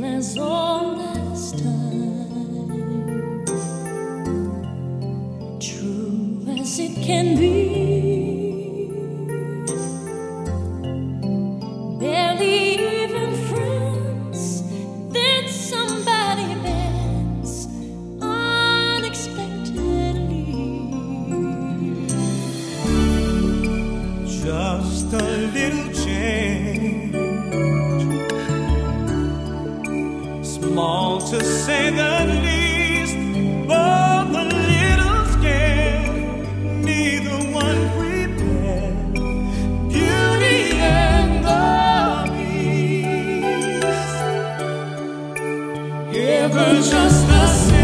as old as time, true as it can be. Barely even friends, then somebody bends unexpectedly. Just a small to say the least, oh, both a little scared, neither one prepared. Beauty and the Beast, ever just the same,